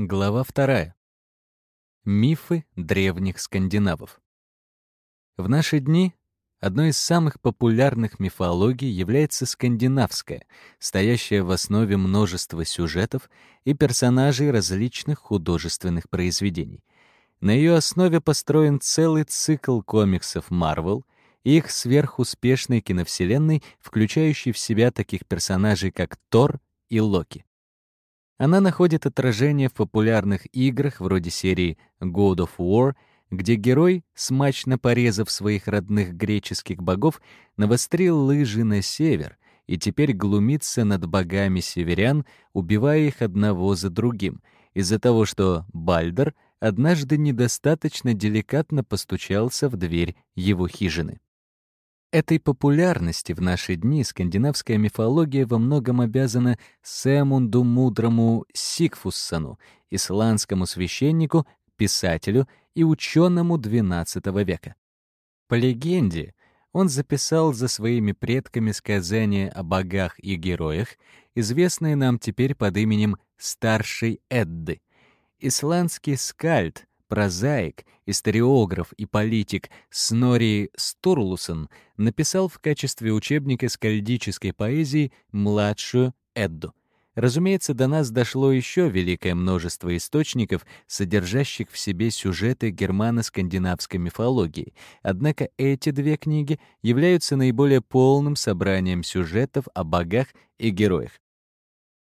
Глава вторая. Мифы древних скандинавов. В наши дни одной из самых популярных мифологий является скандинавская, стоящая в основе множества сюжетов и персонажей различных художественных произведений. На ее основе построен целый цикл комиксов Marvel и их сверхуспешной киновселенной, включающей в себя таких персонажей, как Тор и Локи. Она находит отражение в популярных играх вроде серии God of War, где герой, смачно порезав своих родных греческих богов, навострил лыжи на север и теперь глумится над богами северян, убивая их одного за другим, из-за того, что Бальдер однажды недостаточно деликатно постучался в дверь его хижины. Этой популярности в наши дни скандинавская мифология во многом обязана Сэмунду Мудрому Сигфуссону, исландскому священнику, писателю и ученому XII века. По легенде, он записал за своими предками сказания о богах и героях, известные нам теперь под именем Старшей Эдды. Исландский скальд прозаик, историограф и политик Снори Стурлусон написал в качестве учебника скальдической поэзии «Младшую Эдду». Разумеется, до нас дошло еще великое множество источников, содержащих в себе сюжеты германо-скандинавской мифологии, однако эти две книги являются наиболее полным собранием сюжетов о богах и героях.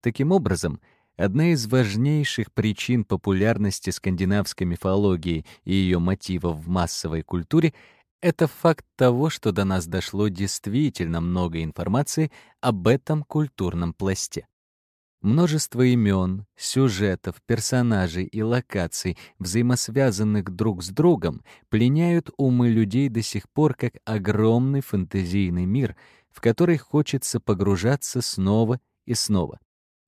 Таким образом, Одна из важнейших причин популярности скандинавской мифологии и ее мотивов в массовой культуре — это факт того, что до нас дошло действительно много информации об этом культурном пласте. Множество имен, сюжетов, персонажей и локаций, взаимосвязанных друг с другом, пленяют умы людей до сих пор как огромный фэнтезийный мир, в который хочется погружаться снова и снова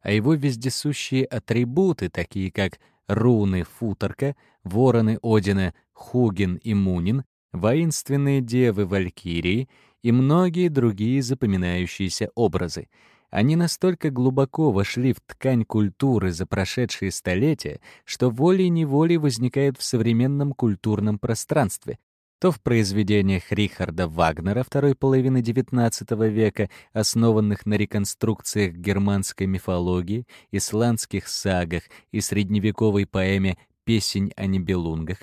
а его вездесущие атрибуты, такие как руны Футорка, вороны Одина Хугин и Мунин, воинственные девы Валькирии и многие другие запоминающиеся образы. Они настолько глубоко вошли в ткань культуры за прошедшие столетия, что волей-неволей возникают в современном культурном пространстве, то в произведениях Рихарда Вагнера второй половины XIX века, основанных на реконструкциях германской мифологии, исландских сагах и средневековой поэме «Песень о небелунгах»,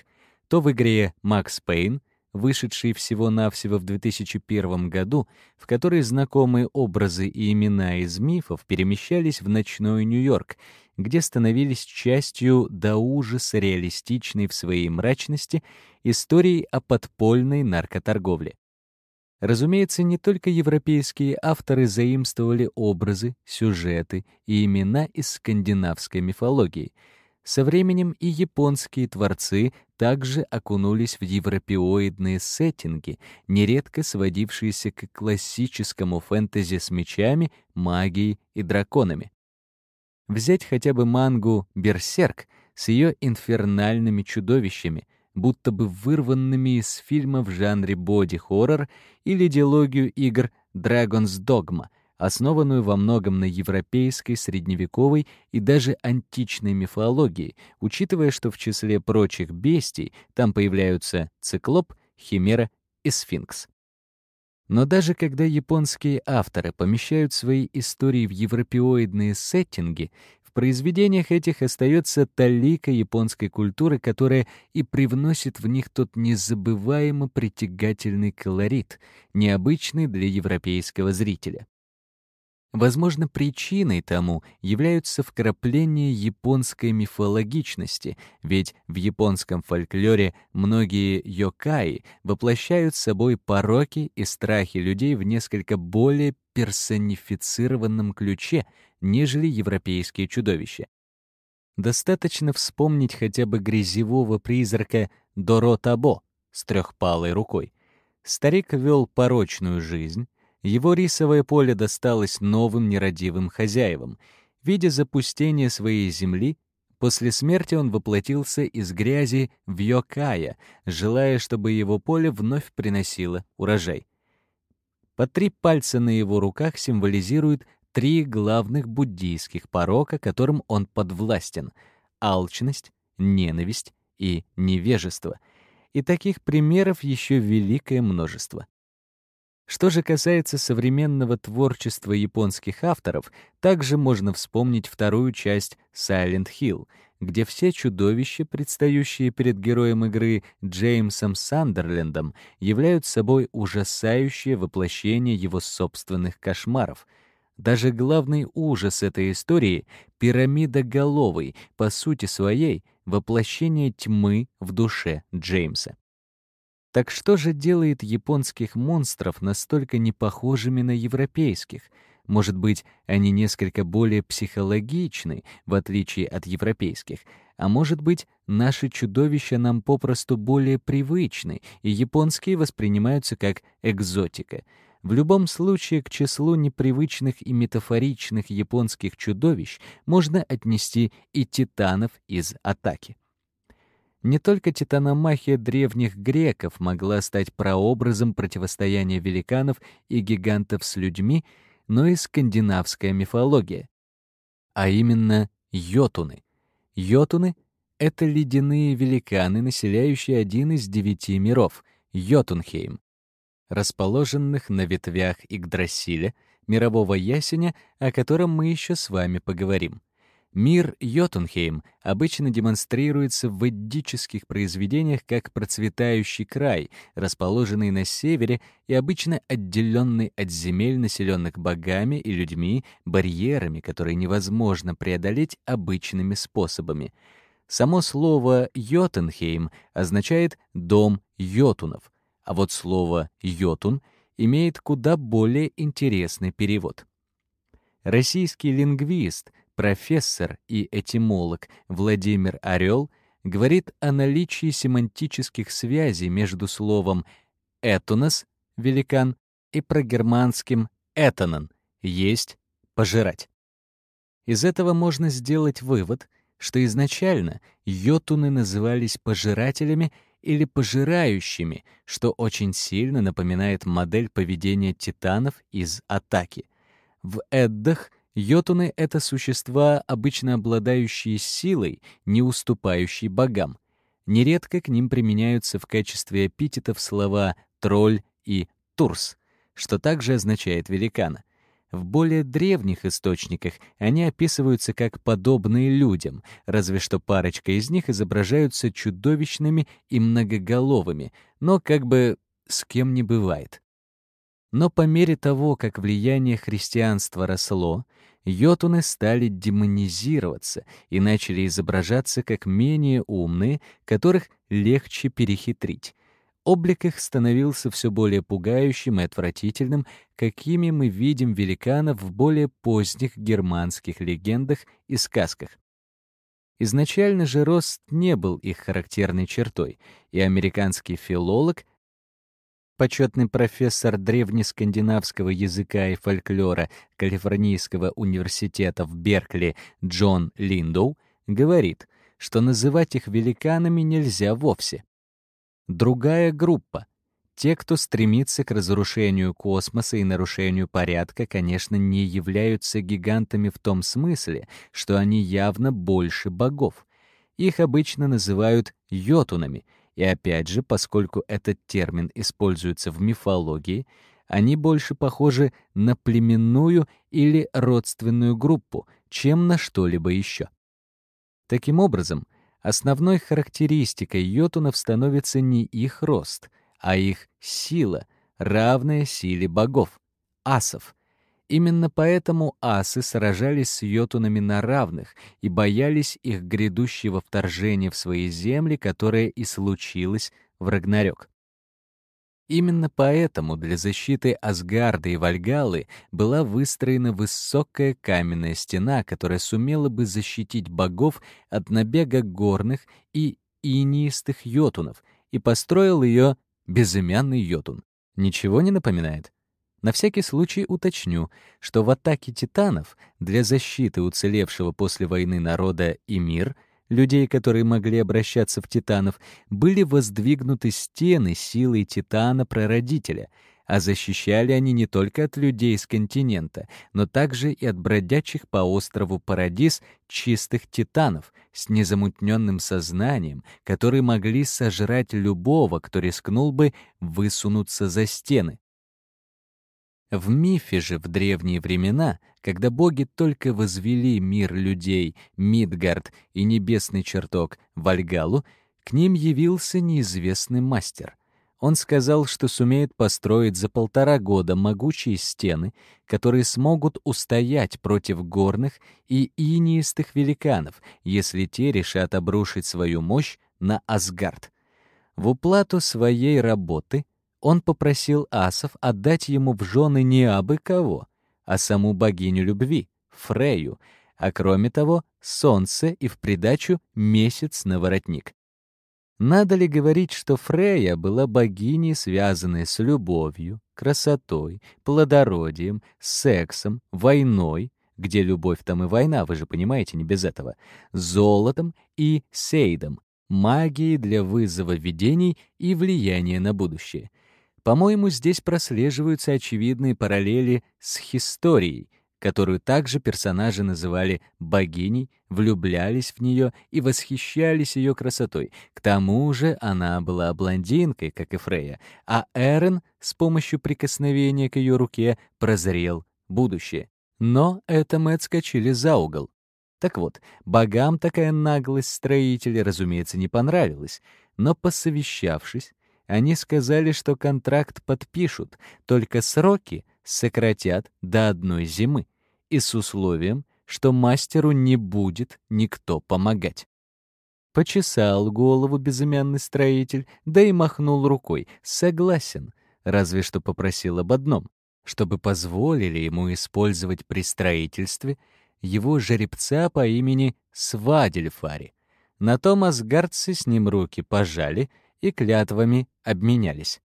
то в игре «Макс Пейн», вышедшей всего-навсего в 2001 году, в которой знакомые образы и имена из мифов перемещались в ночной Нью-Йорк где становились частью до ужаса реалистичной в своей мрачности истории о подпольной наркоторговле. Разумеется, не только европейские авторы заимствовали образы, сюжеты и имена из скандинавской мифологии. Со временем и японские творцы также окунулись в европеоидные сеттинги, нередко сводившиеся к классическому фэнтези с мечами, магией и драконами. Взять хотя бы мангу «Берсерк» с ее инфернальными чудовищами, будто бы вырванными из фильма в жанре боди-хоррор или диалогию игр «Dragon's Dogma», основанную во многом на европейской, средневековой и даже античной мифологии, учитывая, что в числе прочих бестий там появляются циклоп, химера и сфинкс. Но даже когда японские авторы помещают свои истории в европеоидные сеттинги, в произведениях этих остается талика японской культуры, которая и привносит в них тот незабываемо притягательный колорит, необычный для европейского зрителя. Возможно, причиной тому являются вкрапления японской мифологичности, ведь в японском фольклоре многие йокаи воплощают собой пороки и страхи людей в несколько более персонифицированном ключе, нежели европейские чудовища. Достаточно вспомнить хотя бы грязевого призрака Доро Табо с трехпалой рукой. Старик вел порочную жизнь, его рисовое поле досталось новым нерадивым хозяевам. Видя запустение своей земли, после смерти он воплотился из грязи в Йокая, желая, чтобы его поле вновь приносило урожай. По три пальца на его руках символизируют три главных буддийских порока, которым он подвластен — алчность, ненависть и невежество. И таких примеров еще великое множество. Что же касается современного творчества японских авторов, также можно вспомнить вторую часть Silent Hill, где все чудовища, предстающие перед героем игры Джеймсом Сандерлендом, являются собой ужасающее воплощение его собственных кошмаров. Даже главный ужас этой истории — пирамида головой, по сути своей, воплощение тьмы в душе Джеймса. Так что же делает японских монстров настолько непохожими на европейских? Может быть, они несколько более психологичны, в отличие от европейских, а может быть, наши чудовища нам попросту более привычны, и японские воспринимаются как экзотика. В любом случае, к числу непривычных и метафоричных японских чудовищ можно отнести и титанов из атаки. Не только титаномахия древних греков могла стать прообразом противостояния великанов и гигантов с людьми, но и скандинавская мифология. А именно йотуны. Йотуны — это ледяные великаны, населяющие один из девяти миров — Йотунхейм, расположенных на ветвях Игдрасиля, мирового ясеня, о котором мы еще с вами поговорим. Мир Йотунхейм обычно демонстрируется в эддических произведениях как процветающий край, расположенный на севере и обычно отделенный от земель, населенных богами и людьми, барьерами, которые невозможно преодолеть обычными способами. Само слово «Йотунхейм» означает «дом йотунов», а вот слово «йотун» имеет куда более интересный перевод. Российский лингвист — профессор и этимолог Владимир Орел говорит о наличии семантических связей между словом «этунос» — великан и прогерманским «этанон» — есть, пожирать. Из этого можно сделать вывод, что изначально йотуны назывались пожирателями или пожирающими, что очень сильно напоминает модель поведения титанов из «Атаки». В Эддах — Йотуны — это существа, обычно обладающие силой, не уступающей богам. Нередко к ним применяются в качестве эпитетов слова «тролль» и «турс», что также означает «великана». В более древних источниках они описываются как подобные людям, разве что парочка из них изображаются чудовищными и многоголовыми, но как бы с кем не бывает. Но по мере того, как влияние христианства росло, йотуны стали демонизироваться и начали изображаться как менее умные, которых легче перехитрить. Облик их становился все более пугающим и отвратительным, какими мы видим великанов в более поздних германских легендах и сказках. Изначально же рост не был их характерной чертой, и американский филолог почетный профессор древнескандинавского языка и фольклора Калифорнийского университета в Беркли Джон Линдоу, говорит, что называть их великанами нельзя вовсе. Другая группа — те, кто стремится к разрушению космоса и нарушению порядка, конечно, не являются гигантами в том смысле, что они явно больше богов. Их обычно называют йотунами — и опять же, поскольку этот термин используется в мифологии, они больше похожи на племенную или родственную группу, чем на что-либо еще. Таким образом, основной характеристикой йотунов становится не их рост, а их сила, равная силе богов, асов — Именно поэтому асы сражались с йотунами на равных и боялись их грядущего вторжения в свои земли, которое и случилось в Рагнарёк. Именно поэтому для защиты Асгарда и Вальгалы была выстроена высокая каменная стена, которая сумела бы защитить богов от набега горных и инистых йотунов, и построил ее безымянный йотун. Ничего не напоминает? На всякий случай уточню, что в атаке титанов для защиты уцелевшего после войны народа и мир, людей, которые могли обращаться в титанов, были воздвигнуты стены силой титана-прародителя, а защищали они не только от людей с континента, но также и от бродячих по острову Парадис чистых титанов, с незамутненным сознанием, которые могли сожрать любого, кто рискнул бы высунуться за стены. В мифе же в древние времена, когда боги только возвели мир людей, Мидгард и небесный чертог Вальгалу, к ним явился неизвестный мастер. Он сказал, что сумеет построить за полтора года могучие стены, которые смогут устоять против горных и инеистых великанов, если те решат обрушить свою мощь на Асгард. В уплату своей работы он попросил асов отдать ему в жены не абы кого, а саму богиню любви, Фрею, а кроме того, солнце и в придачу месяц на воротник. Надо ли говорить, что Фрея была богиней, связанной с любовью, красотой, плодородием, сексом, войной, где любовь там и война, вы же понимаете, не без этого, золотом и сейдом, магией для вызова видений и влияния на будущее. По-моему, здесь прослеживаются очевидные параллели с историей, которую также персонажи называли богиней, влюблялись в нее и восхищались ее красотой. К тому же она была блондинкой, как и Фрея, а Эрен с помощью прикосновения к ее руке прозрел будущее. Но это мы отскочили за угол. Так вот, богам такая наглость строителей, разумеется, не понравилась, но, посовещавшись, они сказали, что контракт подпишут, только сроки сократят до одной зимы и с условием, что мастеру не будет никто помогать. Почесал голову безымянный строитель, да и махнул рукой. Согласен, разве что попросил об одном, чтобы позволили ему использовать при строительстве его жеребца по имени Свадельфари. На том асгардцы с ним руки пожали и клятвами обменялись.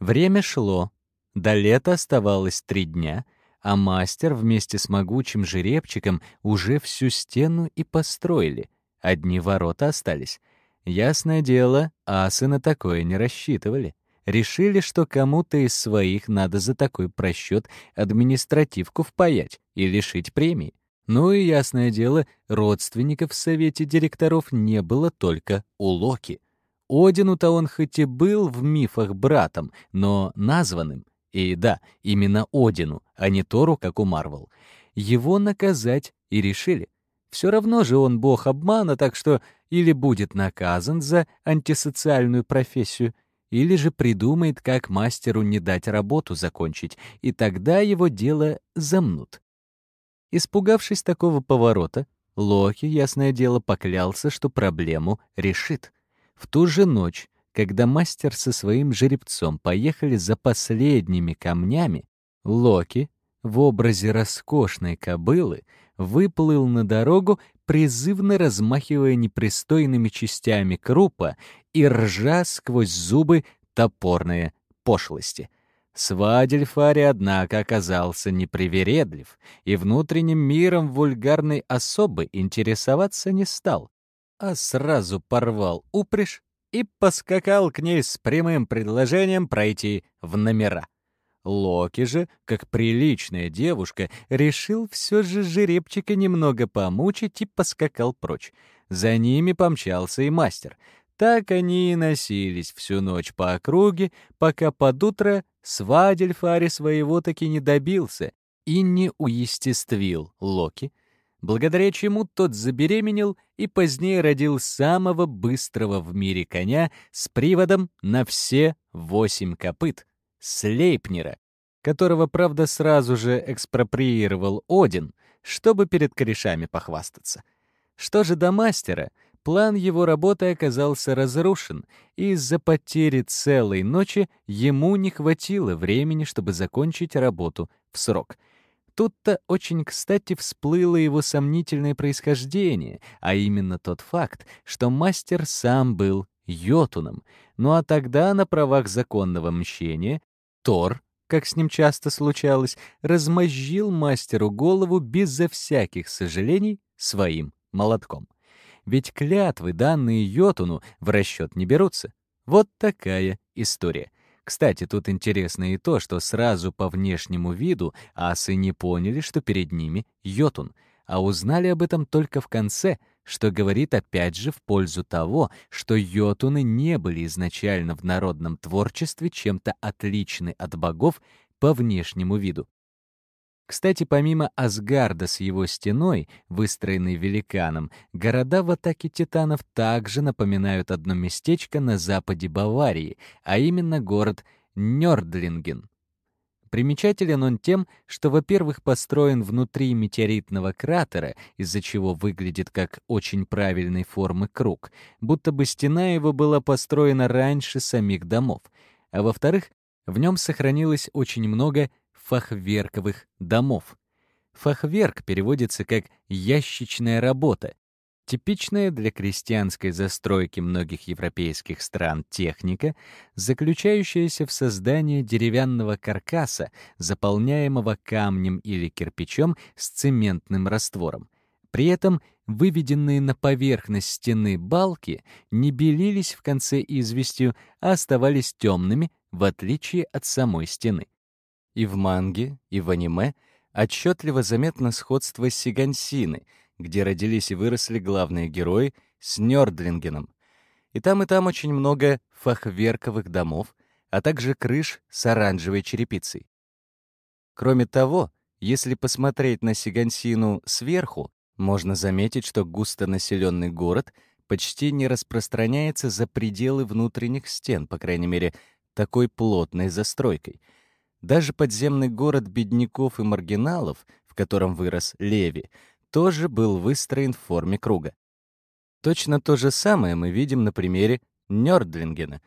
Время шло, до лета оставалось три дня — а мастер вместе с могучим жеребчиком уже всю стену и построили. Одни ворота остались. Ясное дело, асы на такое не рассчитывали. Решили, что кому-то из своих надо за такой просчет административку впаять и лишить премии. Ну и, ясное дело, родственников в совете директоров не было только у Локи. Одину-то он хоть и был в мифах братом, но названным — и да, именно Одину, а не Тору, как у Марвел. Его наказать и решили. Все равно же он бог обмана, так что или будет наказан за антисоциальную профессию, или же придумает, как мастеру не дать работу закончить, и тогда его дело замнут. Испугавшись такого поворота, Локи, ясное дело, поклялся, что проблему решит. В ту же ночь когда мастер со своим жеребцом поехали за последними камнями, Локи в образе роскошной кобылы выплыл на дорогу, призывно размахивая непристойными частями крупа и ржа сквозь зубы топорные пошлости. Свадельфари, однако, оказался непривередлив и внутренним миром вульгарной особы интересоваться не стал, а сразу порвал упряжь и поскакал к ней с прямым предложением пройти в номера. Локи же, как приличная девушка, решил все же жеребчика немного помучить и поскакал прочь. За ними помчался и мастер. Так они и носились всю ночь по округе, пока под утро свадельфари своего таки не добился и не уестествил Локи, благодаря чему тот забеременел и позднее родил самого быстрого в мире коня с приводом на все восемь копыт — Слейпнера, которого, правда, сразу же экспроприировал Один, чтобы перед корешами похвастаться. Что же до мастера, план его работы оказался разрушен, и из-за потери целой ночи ему не хватило времени, чтобы закончить работу в срок — Тут-то очень кстати всплыло его сомнительное происхождение, а именно тот факт, что мастер сам был йотуном. Ну а тогда на правах законного мщения Тор, как с ним часто случалось, размозжил мастеру голову безо всяких сожалений своим молотком. Ведь клятвы, данные йотуну, в расчет не берутся. Вот такая история. Кстати, тут интересно и то, что сразу по внешнему виду асы не поняли, что перед ними Йотун, а узнали об этом только в конце, что говорит опять же в пользу того, что йотуны не были изначально в народном творчестве чем-то отличны от богов по внешнему виду. Кстати, помимо Асгарда с его стеной, выстроенной великаном, города в атаке титанов также напоминают одно местечко на западе Баварии, а именно город Нёрдлинген. Примечателен он тем, что, во-первых, построен внутри метеоритного кратера, из-за чего выглядит как очень правильной формы круг, будто бы стена его была построена раньше самих домов, а во-вторых, в нем сохранилось очень много фахверковых домов. Фахверк переводится как «ящичная работа», Типичная для крестьянской застройки многих европейских стран техника, заключающаяся в создании деревянного каркаса, заполняемого камнем или кирпичом с цементным раствором. При этом выведенные на поверхность стены балки не белились в конце известью, а оставались темными, в отличие от самой стены. И в манге, и в аниме отчетливо заметно сходство сигансины — где родились и выросли главные герои, с Нёрдлингеном. И там, и там очень много фахверковых домов, а также крыш с оранжевой черепицей. Кроме того, если посмотреть на Сигансину сверху, можно заметить, что густонаселенный город почти не распространяется за пределы внутренних стен, по крайней мере, такой плотной застройкой. Даже подземный город бедняков и маргиналов, в котором вырос Леви, тоже был выстроен в форме круга. Точно то же самое мы видим на примере Нёрдлингена.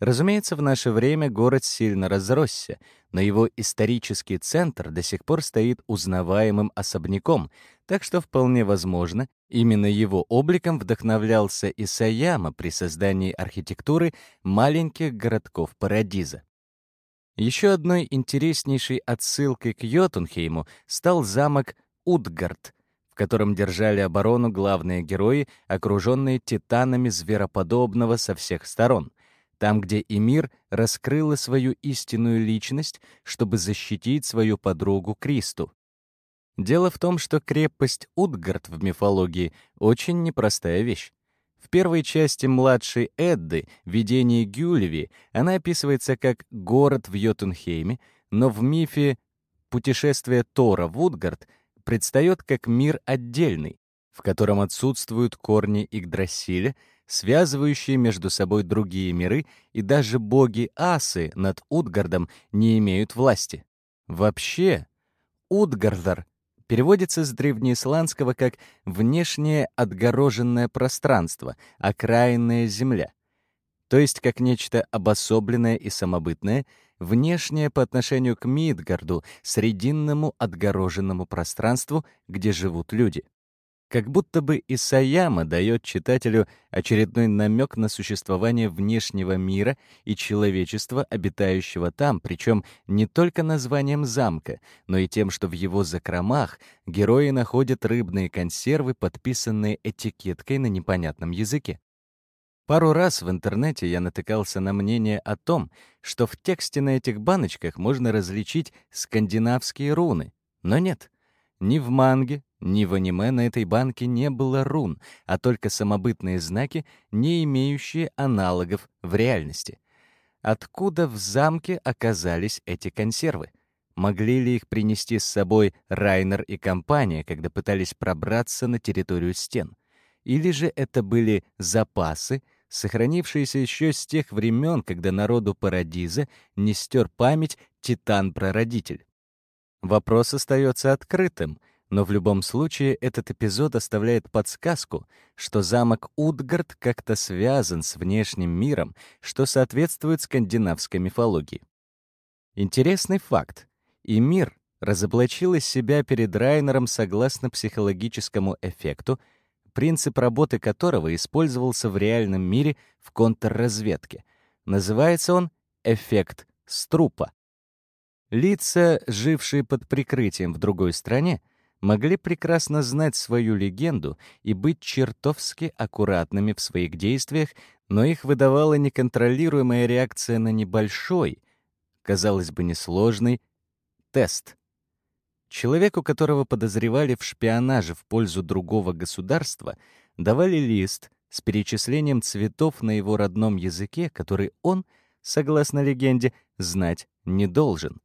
Разумеется, в наше время город сильно разросся, но его исторический центр до сих пор стоит узнаваемым особняком, так что вполне возможно, именно его обликом вдохновлялся Исаяма при создании архитектуры маленьких городков Парадиза. Еще одной интереснейшей отсылкой к Йотунхейму стал замок Утгард, в котором держали оборону главные герои, окруженные титанами звероподобного со всех сторон, там, где Эмир раскрыла свою истинную личность, чтобы защитить свою подругу Кристу. Дело в том, что крепость Утгард в мифологии очень непростая вещь. В первой части младшей Эдды, «Видение Гюлеви», она описывается как город в Йотунхейме, но в мифе «Путешествие Тора Утгард» предстает как мир отдельный, в котором отсутствуют корни Игдрасиля, связывающие между собой другие миры, и даже боги Асы над Утгардом не имеют власти. Вообще, Утгардар переводится с древнеисландского как «внешнее отгороженное пространство», «окраинная земля», то есть как нечто обособленное и самобытное — внешнее по отношению к Мидгарду, срединному отгороженному пространству, где живут люди. Как будто бы Исаяма дает читателю очередной намек на существование внешнего мира и человечества, обитающего там, причем не только названием замка, но и тем, что в его закромах герои находят рыбные консервы, подписанные этикеткой на непонятном языке. Пару раз в интернете я натыкался на мнение о том, что в тексте на этих баночках можно различить скандинавские руны. Но нет. Ни в манге, ни в аниме на этой банке не было рун, а только самобытные знаки, не имеющие аналогов в реальности. Откуда в замке оказались эти консервы? Могли ли их принести с собой Райнер и компания, когда пытались пробраться на территорию стен? Или же это были запасы, сохранившиеся еще с тех времен, когда народу Парадиза не стер память Титан-прародитель. Вопрос остается открытым, но в любом случае этот эпизод оставляет подсказку, что замок Утгард как-то связан с внешним миром, что соответствует скандинавской мифологии. Интересный факт. И мир разоблачил из себя перед Райнером согласно психологическому эффекту, принцип работы которого использовался в реальном мире в контрразведке. Называется он «эффект струпа». Лица, жившие под прикрытием в другой стране, могли прекрасно знать свою легенду и быть чертовски аккуратными в своих действиях, но их выдавала неконтролируемая реакция на небольшой, казалось бы, несложный, тест — Человеку, которого подозревали в шпионаже в пользу другого государства, давали лист с перечислением цветов на его родном языке, который он, согласно легенде, знать не должен.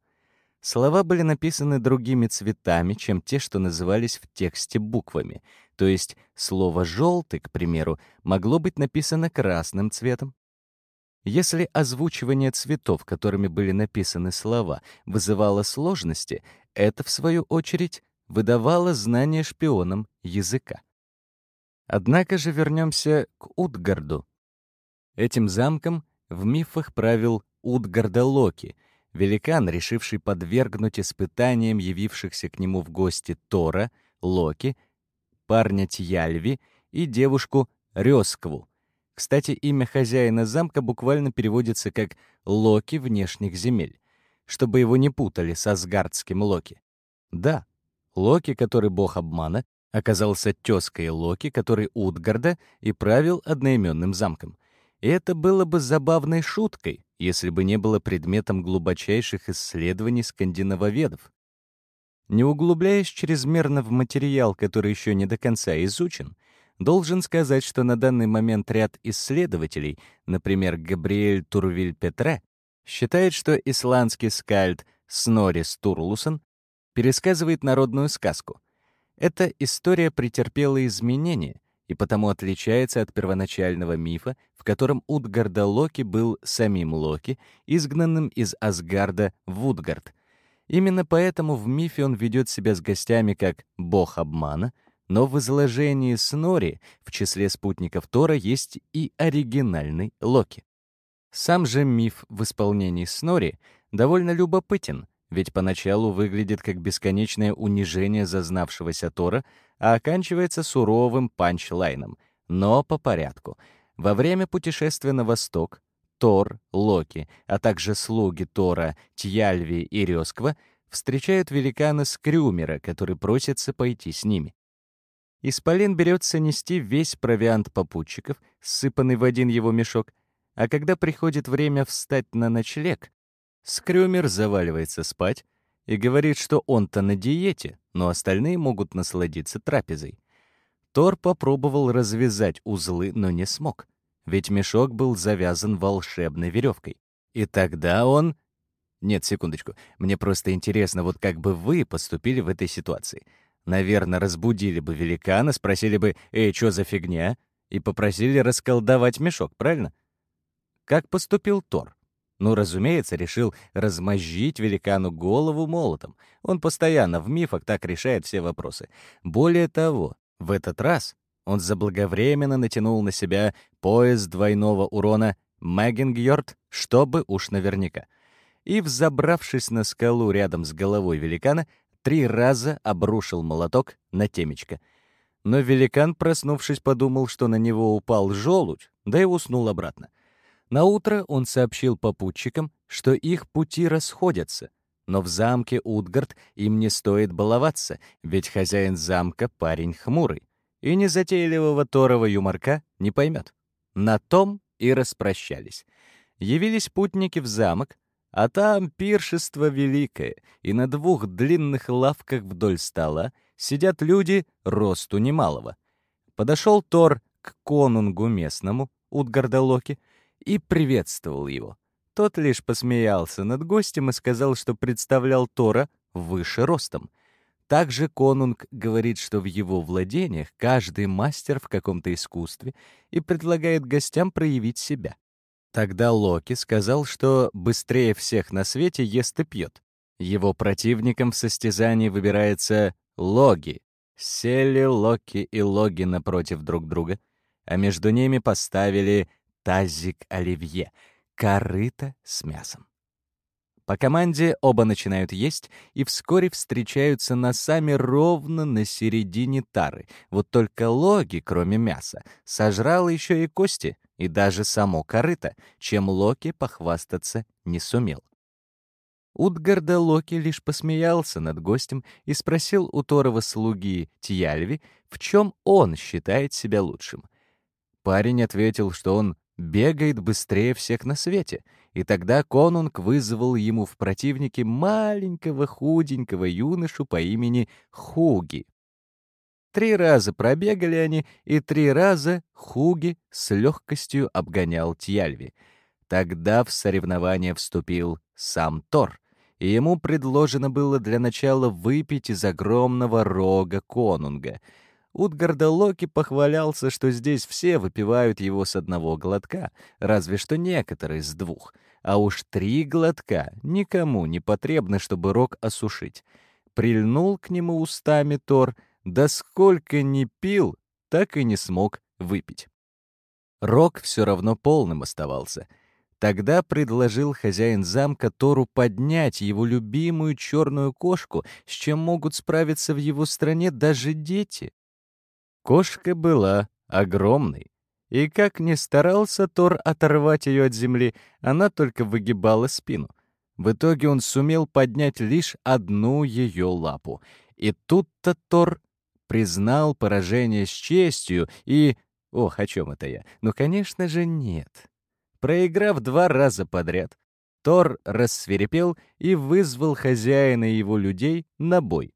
Слова были написаны другими цветами, чем те, что назывались в тексте буквами. То есть слово «желтый», к примеру, могло быть написано красным цветом. Если озвучивание цветов, которыми были написаны слова, вызывало сложности, это, в свою очередь, выдавало знание шпионам языка. Однако же вернемся к Утгарду. Этим замком в мифах правил Утгарда Локи — великан, решивший подвергнуть испытаниям явившихся к нему в гости Тора, Локи, парня Тьяльви и девушку Рёскву. Кстати, имя хозяина замка буквально переводится как «Локи внешних земель», чтобы его не путали с асгардским Локи. Да, Локи, который бог обмана, оказался тезкой Локи, который Утгарда и правил одноименным замком. И это было бы забавной шуткой, если бы не было предметом глубочайших исследований скандинавоведов. Не углубляясь чрезмерно в материал, который еще не до конца изучен, должен сказать, что на данный момент ряд исследователей, например, Габриэль Турвиль-Петре, считает, что исландский скальд Снори Стурлусон пересказывает народную сказку. Эта история претерпела изменения — и потому отличается от первоначального мифа, в котором Утгарда Локи был самим Локи, изгнанным из Асгарда в Утгард. Именно поэтому в мифе он ведет себя с гостями как бог обмана, но в изложении Снори в числе спутников Тора есть и оригинальный Локи. Сам же миф в исполнении Снори довольно любопытен, ведь поначалу выглядит как бесконечное унижение зазнавшегося Тора, а оканчивается суровым панчлайном, но по порядку. Во время путешествия на восток Тор, Локи, а также слуги Тора, Тьяльви и Рёсква встречают великана Скрюмера, который просится пойти с ними. Исполин берется нести весь провиант попутчиков, сыпанный в один его мешок, а когда приходит время встать на ночлег, Скрюмер заваливается спать и говорит, что он-то на диете, но остальные могут насладиться трапезой. Тор попробовал развязать узлы, но не смог, ведь мешок был завязан волшебной веревкой. И тогда он... Нет, секундочку, мне просто интересно, вот как бы вы поступили в этой ситуации. Наверное, разбудили бы великана, спросили бы «Эй, что за фигня?» и попросили расколдовать мешок, правильно? Как поступил Тор? Ну, разумеется, решил размозжить великану голову молотом. Он постоянно в мифах так решает все вопросы. Более того, в этот раз он заблаговременно натянул на себя пояс двойного урона Мэггингьорд, чтобы уж наверняка. И, взобравшись на скалу рядом с головой великана, три раза обрушил молоток на темечко. Но великан, проснувшись, подумал, что на него упал желудь, да и уснул обратно. На утро он сообщил попутчикам, что их пути расходятся, но в замке Утгард им не стоит баловаться, ведь хозяин замка — парень хмурый, и незатейливого Торова юморка не поймет. На том и распрощались. Явились путники в замок, а там пиршество великое, и на двух длинных лавках вдоль стола сидят люди росту немалого. Подошел Тор к конунгу местному, Утгарда Локи, и приветствовал его. Тот лишь посмеялся над гостем и сказал, что представлял Тора выше ростом. Также Конунг говорит, что в его владениях каждый мастер в каком-то искусстве и предлагает гостям проявить себя. Тогда Локи сказал, что быстрее всех на свете ест и пьет. Его противником в состязании выбирается Логи. Сели Локи и Логи напротив друг друга, а между ними поставили тазик оливье, корыто с мясом. По команде оба начинают есть и вскоре встречаются носами ровно на середине тары. Вот только Логи, кроме мяса, сожрал еще и кости и даже само корыто, чем Локи похвастаться не сумел. Утгарда Локи лишь посмеялся над гостем и спросил у Торова слуги Тьяльви, в чем он считает себя лучшим. Парень ответил, что он бегает быстрее всех на свете, и тогда конунг вызвал ему в противнике маленького худенького юношу по имени Хуги. Три раза пробегали они, и три раза Хуги с легкостью обгонял Тьяльви. Тогда в соревнование вступил сам Тор, и ему предложено было для начала выпить из огромного рога конунга. Утгарда Локи похвалялся, что здесь все выпивают его с одного глотка, разве что некоторые с двух. А уж три глотка никому не потребно, чтобы рог осушить. Прильнул к нему устами Тор — да сколько ни пил, так и не смог выпить. Рок все равно полным оставался. Тогда предложил хозяин замка Тору поднять его любимую черную кошку, с чем могут справиться в его стране даже дети. Кошка была огромной, и как ни старался Тор оторвать ее от земли, она только выгибала спину. В итоге он сумел поднять лишь одну ее лапу. И тут-то Тор признал поражение с честью и... Ох, о чем это я? Ну, конечно же, нет. Проиграв два раза подряд, Тор рассверепел и вызвал хозяина и его людей на бой.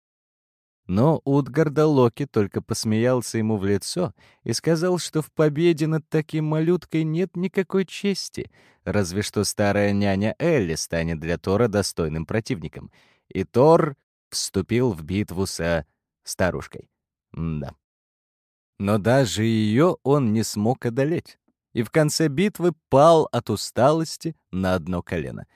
Но Утгарда Локи только посмеялся ему в лицо и сказал, что в победе над таким малюткой нет никакой чести, разве что старая няня Элли станет для Тора достойным противником. И Тор вступил в битву со старушкой. Да. Но даже ее он не смог одолеть, и в конце битвы пал от усталости на одно колено.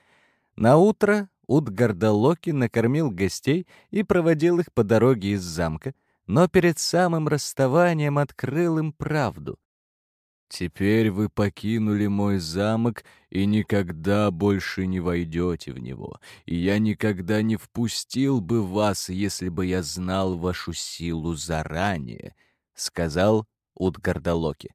На утро Утгарда Локи накормил гостей и проводил их по дороге из замка, но перед самым расставанием открыл им правду. Теперь вы покинули мой замок и никогда больше не войдете в него, и я никогда не впустил бы вас, если бы я знал вашу силу заранее», — сказал Утгардалоки.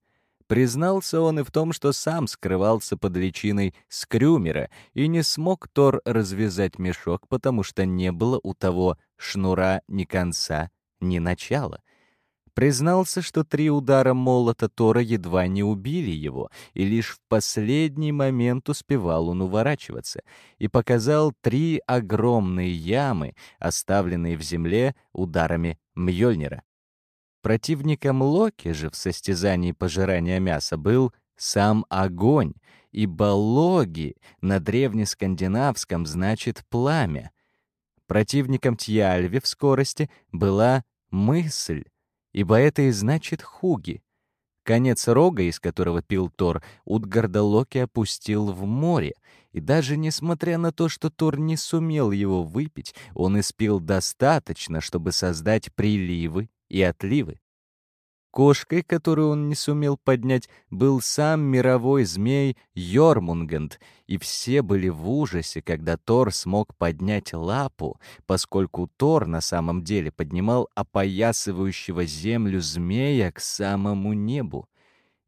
Признался он и в том, что сам скрывался под личиной скрюмера, и не смог Тор развязать мешок, потому что не было у того шнура ни конца, ни начала — Признался, что три удара молота Тора едва не убили его, и лишь в последний момент успевал он уворачиваться, и показал три огромные ямы, оставленные в земле ударами Мьёльнира. Противником Локи же в состязании пожирания мяса был сам огонь, ибо логи на древнескандинавском значит «пламя». Противником Тьяльви в скорости была мысль, ибо это и значит хуги. Конец рога, из которого пил Тор, Утгарда Локи опустил в море, и даже несмотря на то, что Тор не сумел его выпить, он испил достаточно, чтобы создать приливы и отливы. Кошкой, которую он не сумел поднять, был сам мировой змей Йормунганд, и все были в ужасе, когда Тор смог поднять лапу, поскольку Тор на самом деле поднимал опоясывающего землю змея к самому небу.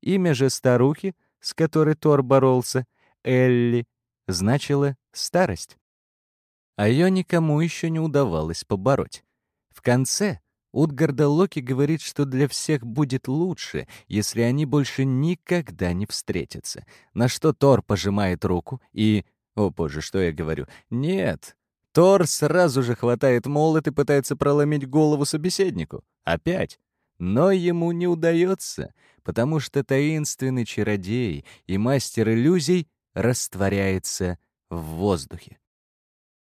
Имя же старухи, с которой Тор боролся, Элли, значило «старость». А ее никому еще не удавалось побороть. В конце Утгарда Локи говорит, что для всех будет лучше, если они больше никогда не встретятся. На что Тор пожимает руку и... О боже, что я говорю? Нет. Тор сразу же хватает молот и пытается проломить голову собеседнику. Опять. Но ему не удается, потому что таинственный чародей и мастер иллюзий растворяется в воздухе.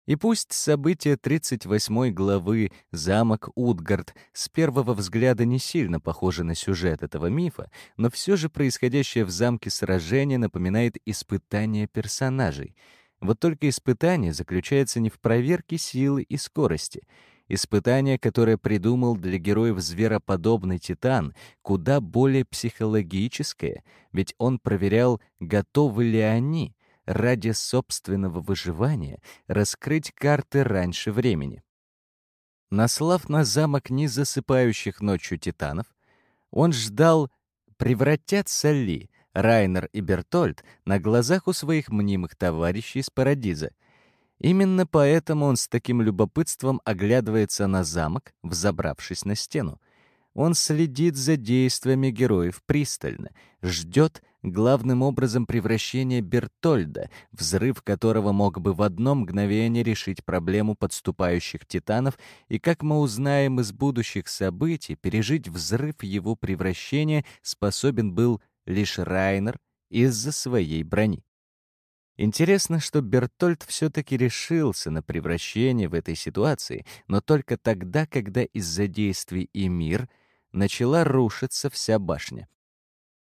И пусть события 38 главы «Замок Утгард» с первого взгляда не сильно похожи на сюжет этого мифа, но все же происходящее в замке сражение напоминает испытание персонажей. Вот только испытание заключается не в проверке силы и скорости. Испытание, которое придумал для героев звероподобный Титан, куда более психологическое, ведь он проверял, готовы ли они — ради собственного выживания раскрыть карты раньше времени. Наслав на замок незасыпающих ночью титанов, он ждал, превратятся ли Райнер и Бертольд на глазах у своих мнимых товарищей из Парадиза. Именно поэтому он с таким любопытством оглядывается на замок, взобравшись на стену. Он следит за действиями героев пристально, ждет главным образом превращения Бертольда, взрыв которого мог бы в одно мгновение решить проблему подступающих титанов, и, как мы узнаем из будущих событий, пережить взрыв его превращения способен был лишь Райнер из-за своей брони. Интересно, что Бертольд все-таки решился на превращение в этой ситуации, но только тогда, когда из-за действий Эмир начала рушиться вся башня.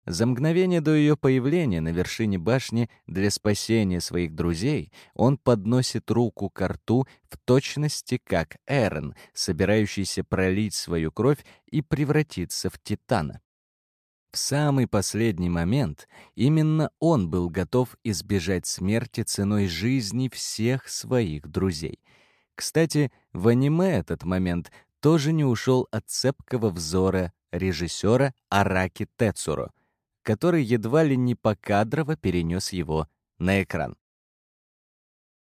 За мгновение до ее появления на вершине башни для спасения своих друзей он подносит руку к рту в точности как Эрен, собирающийся пролить свою кровь и превратиться в Титана. В самый последний момент именно он был готов избежать смерти ценой жизни всех своих друзей. Кстати, в аниме этот момент тоже не ушел от цепкого взора режиссера Араки Тецуро, который едва ли не покадрово перенес его на экран.